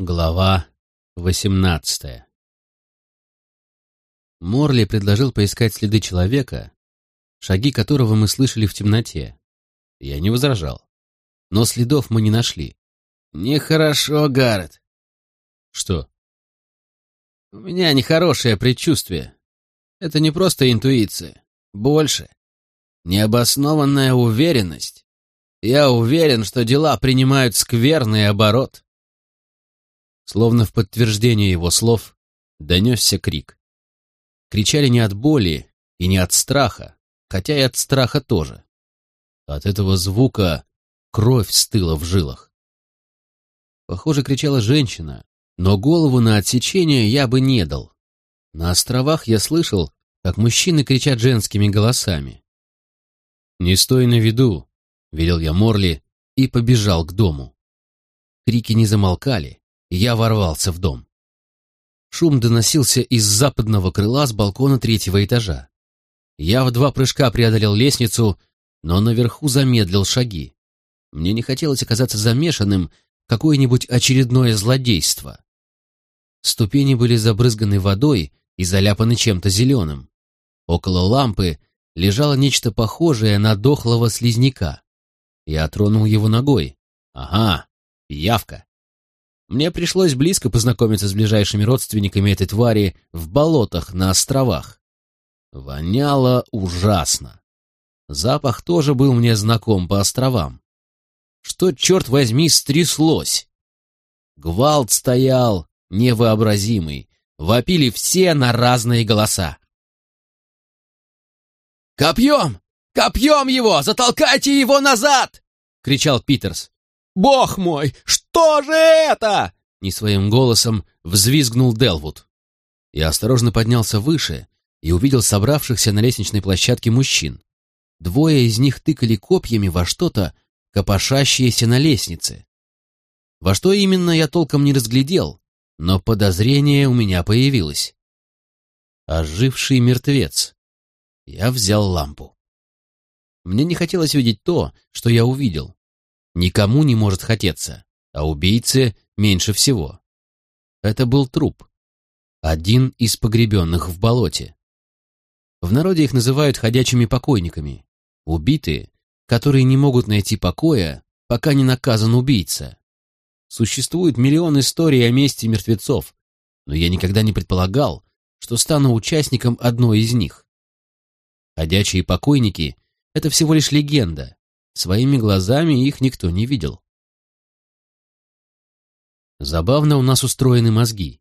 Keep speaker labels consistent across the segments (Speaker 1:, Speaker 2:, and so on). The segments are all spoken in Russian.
Speaker 1: Глава восемнадцатая Морли предложил поискать следы человека, шаги которого мы слышали в темноте. Я не возражал. Но следов мы не нашли.
Speaker 2: «Нехорошо, Гаррет».
Speaker 1: «Что?»
Speaker 2: «У меня нехорошее предчувствие. Это не просто интуиция. Больше. Необоснованная уверенность. Я уверен, что дела принимают скверный оборот».
Speaker 1: Словно в подтверждение его слов донесся крик. Кричали не от боли и не от страха, хотя и от страха тоже. От этого звука кровь стыла в жилах. Похоже, кричала женщина, но голову на отсечение я бы не дал. На островах я слышал, как мужчины кричат женскими голосами. «Не стой на виду», — велел я Морли и побежал к дому. Крики не замолкали, я ворвался в дом. Шум доносился из западного крыла с балкона третьего этажа. Я в два прыжка преодолел лестницу, но наверху замедлил шаги. Мне не хотелось оказаться замешанным в какое-нибудь очередное злодейство. Ступени были забрызганы водой и заляпаны чем-то зеленым. Около лампы лежало нечто похожее на дохлого слизняка. Я тронул его ногой. Ага, явка. Мне пришлось близко познакомиться с ближайшими родственниками этой твари в болотах на островах. Воняло ужасно. Запах тоже был мне знаком по островам. Что, черт возьми, стряслось? Гвалт стоял невообразимый. Вопили все на разные голоса.
Speaker 2: «Копьем! Копьем его! Затолкайте его назад!» — кричал Питерс. «Бог мой, что же это?»
Speaker 1: Не своим голосом взвизгнул Делвуд. Я осторожно поднялся выше и увидел собравшихся на лестничной площадке мужчин. Двое из них тыкали копьями во что-то, копошащееся на лестнице. Во что именно я толком не разглядел, но подозрение у меня появилось. Оживший мертвец. Я взял лампу. Мне не хотелось видеть то, что я увидел. Никому не может хотеться, а убийце меньше всего. Это был труп. Один из погребенных в болоте. В народе их называют ходячими покойниками. Убитые, которые не могут найти покоя, пока не наказан убийца. Существует миллион историй о мести мертвецов, но я никогда не предполагал, что стану участником одной из них. Ходячие покойники — это всего лишь легенда. Своими глазами их никто не видел. Забавно у нас устроены мозги.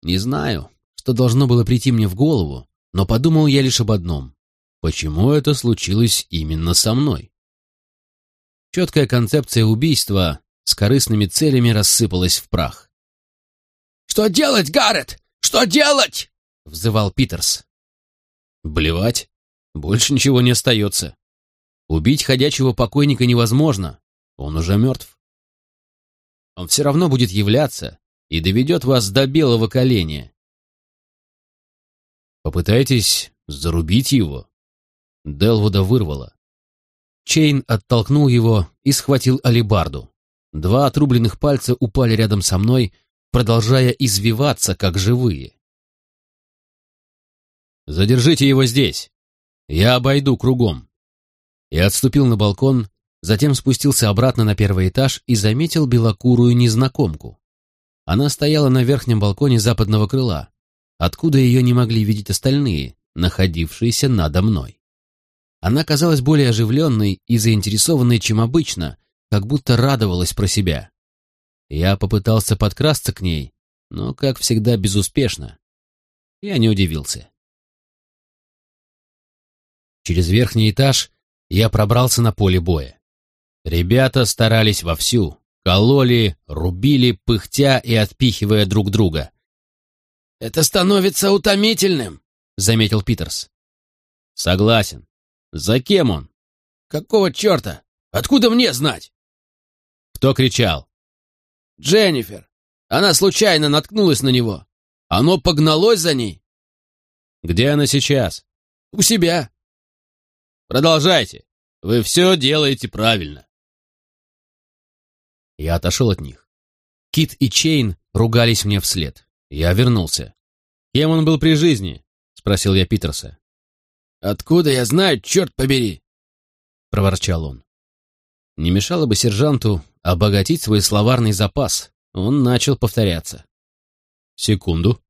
Speaker 1: Не знаю, что должно было прийти мне в голову, но подумал я лишь об одном. Почему это случилось именно со мной? Четкая концепция убийства с корыстными целями рассыпалась в прах.
Speaker 2: «Что делать, Гаррет? Что делать?» — взывал Питерс.
Speaker 1: «Блевать. Больше ничего не остается. Убить ходячего покойника невозможно. Он уже мертв. Он все равно будет являться и доведет вас до белого коленя. Попытайтесь зарубить его. Делвуда вырвало. Чейн оттолкнул его и схватил алибарду. Два отрубленных пальца упали рядом со мной, продолжая извиваться, как живые. «Задержите его здесь. Я обойду кругом». Я отступил на балкон, затем спустился обратно на первый этаж и заметил белокурую незнакомку. Она стояла на верхнем балконе западного крыла, откуда ее не могли видеть остальные, находившиеся надо мной. Она казалась более оживленной и заинтересованной, чем обычно, как будто радовалась про себя. Я попытался подкрасться к ней, но, как всегда, безуспешно. Я не удивился. Через верхний этаж я пробрался на поле боя. Ребята старались вовсю, кололи, рубили, пыхтя и отпихивая друг друга.
Speaker 2: «Это становится утомительным», — заметил Питерс.
Speaker 1: «Согласен. За кем он?
Speaker 2: Какого черта? Откуда мне знать?
Speaker 1: Кто кричал?
Speaker 2: Дженнифер. Она случайно наткнулась на него. Оно погналось за ней.
Speaker 1: Где она сейчас?
Speaker 2: У себя.
Speaker 1: Продолжайте. Вы все делаете правильно. Я отошел от них. Кит и Чейн ругались мне вслед. Я вернулся. «Кем он был при жизни?» — спросил я Питерса.
Speaker 2: «Откуда я знаю, черт побери?»
Speaker 1: — проворчал он. Не мешало бы сержанту обогатить свой словарный запас. Он начал повторяться. Секунду.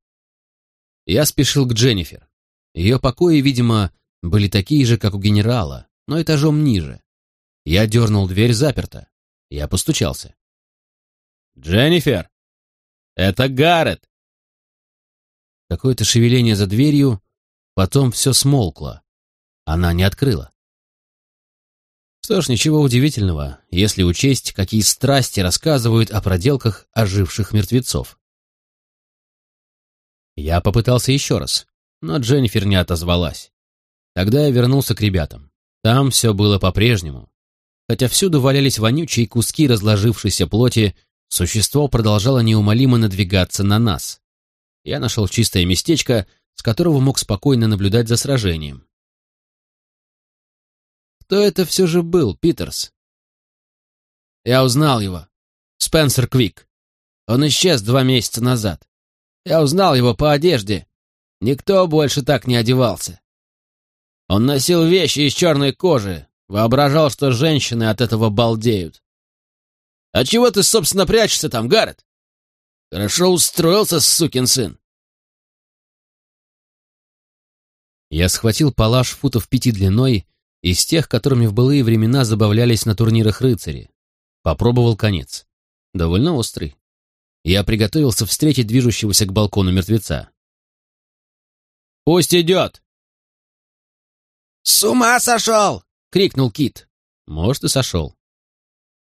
Speaker 1: Я спешил к Дженнифер. Ее покои, видимо, были такие же, как у генерала, но этажом ниже. Я дернул дверь заперта. Я постучался. «Дженнифер! Это Гаррет!» Какое-то шевеление за дверью, потом все смолкло. Она не открыла. Что ж, ничего удивительного, если учесть, какие страсти рассказывают о проделках оживших мертвецов. Я попытался еще раз, но Дженнифер не отозвалась. Тогда я вернулся к ребятам. Там все было по-прежнему. Хотя всюду валялись вонючие куски разложившейся плоти, существо продолжало неумолимо надвигаться на нас. Я нашел чистое местечко, с которого мог спокойно наблюдать за сражением. Кто это все же был, Питерс? Я узнал его. Спенсер Квик. Он исчез два месяца назад. Я узнал его по одежде. Никто больше так не одевался. Он носил вещи из черной кожи, воображал, что женщины от этого балдеют. «А чего ты, собственно, прячешься там, Гаррет? Хорошо устроился, сукин сын!» Я схватил палаш футов пяти длиной из тех, которыми в былые времена забавлялись на турнирах рыцари. Попробовал конец. Довольно острый. Я приготовился встретить движущегося к балкону мертвеца. «Пусть идет!»
Speaker 2: «С ума сошел!» — крикнул Кит.
Speaker 1: «Может, и сошел».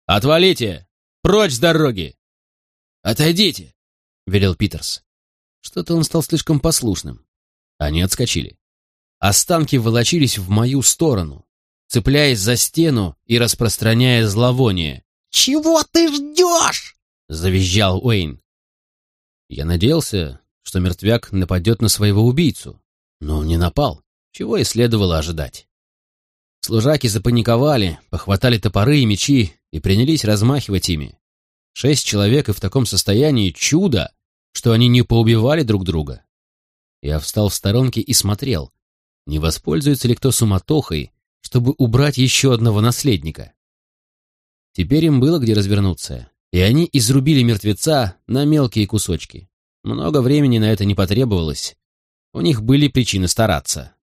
Speaker 1: «Отвалите! Прочь с дороги!»
Speaker 2: «Отойдите!» — велел Питерс.
Speaker 1: Что-то он стал слишком послушным. Они отскочили. Останки волочились в мою сторону цепляясь за стену и распространяя зловоние.
Speaker 2: «Чего ты ждешь?»
Speaker 1: — завизжал Уэйн. Я надеялся, что мертвяк нападет на своего убийцу, но он не напал, чего и следовало ожидать. Служаки запаниковали, похватали топоры и мечи и принялись размахивать ими. Шесть человек и в таком состоянии чудо, что они не поубивали друг друга. Я встал в сторонке и смотрел, не воспользуется ли кто суматохой, чтобы убрать еще одного наследника. Теперь им было где развернуться, и они изрубили мертвеца на мелкие кусочки. Много времени на это не потребовалось. У них были причины стараться.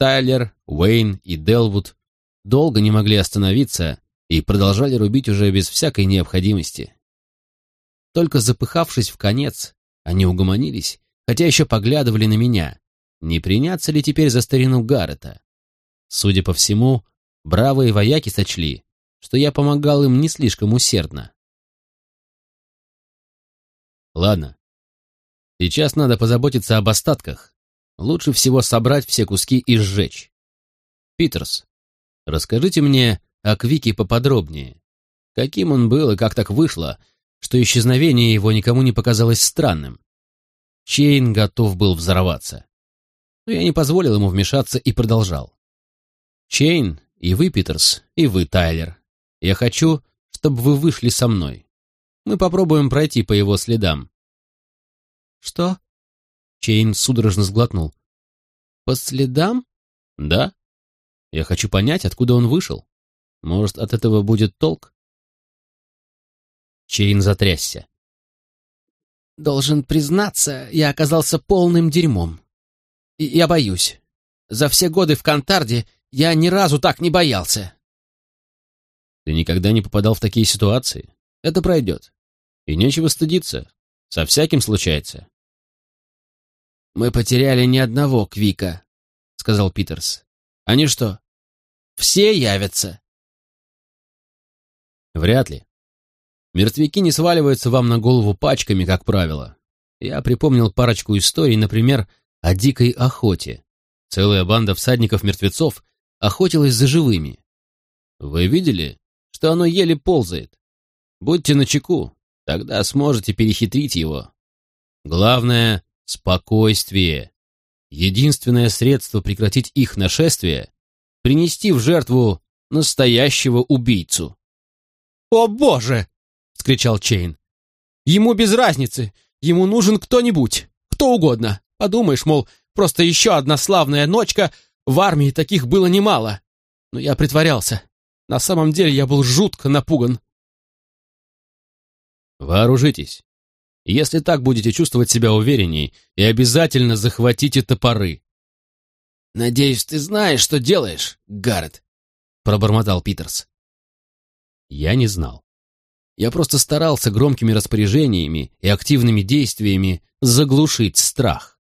Speaker 1: Тайлер, Уэйн и Делвуд долго не могли остановиться и продолжали рубить уже без всякой необходимости. Только запыхавшись в конец, они угомонились, хотя еще поглядывали на меня. Не приняться ли теперь за старину Гаррета? Судя по всему, бравые вояки сочли, что я помогал им не слишком усердно. Ладно. Сейчас надо позаботиться об остатках. Лучше всего собрать все куски и сжечь. Питерс, расскажите мне о Квике поподробнее. Каким он был и как так вышло, что исчезновение его никому не показалось странным? Чейн готов был взорваться. Но я не позволил ему вмешаться и продолжал. Чейн, и вы, Питерс, и вы, Тайлер. Я хочу, чтобы вы вышли со мной. Мы попробуем пройти по его следам. Что? Чейн судорожно сглотнул. По следам? Да. Я хочу понять, откуда он вышел. Может, от этого будет толк? Чейн затрясся. Должен признаться, я оказался полным дерьмом. И я боюсь. За все годы в Кантарде я ни разу так не боялся. Ты никогда не попадал в такие ситуации? Это пройдет. И нечего стыдиться. Со всяким случается. Мы потеряли ни одного Квика, сказал Питерс. Они что, все явятся? Вряд ли. Мертвяки не сваливаются вам на голову пачками, как правило. Я припомнил парочку историй, например, о дикой охоте. Целая банда всадников-мертвецов охотилась за живыми. Вы видели, что оно еле ползает? Будьте начеку, тогда сможете перехитрить его. Главное — спокойствие. Единственное средство прекратить их нашествие — принести в жертву настоящего убийцу. «О, Боже!» — вскричал Чейн.
Speaker 2: Ему без разницы. Ему нужен кто-нибудь, кто угодно. Подумаешь, мол, просто еще одна славная ночка, в армии таких было немало. Но я притворялся. На самом деле я был жутко напуган.
Speaker 1: Вооружитесь. Если так будете чувствовать себя уверенней, и обязательно захватите топоры.
Speaker 2: «Надеюсь, ты знаешь, что делаешь, Гаррет», — пробормотал Питерс.
Speaker 1: Я не знал. Я просто старался громкими распоряжениями и активными действиями заглушить страх.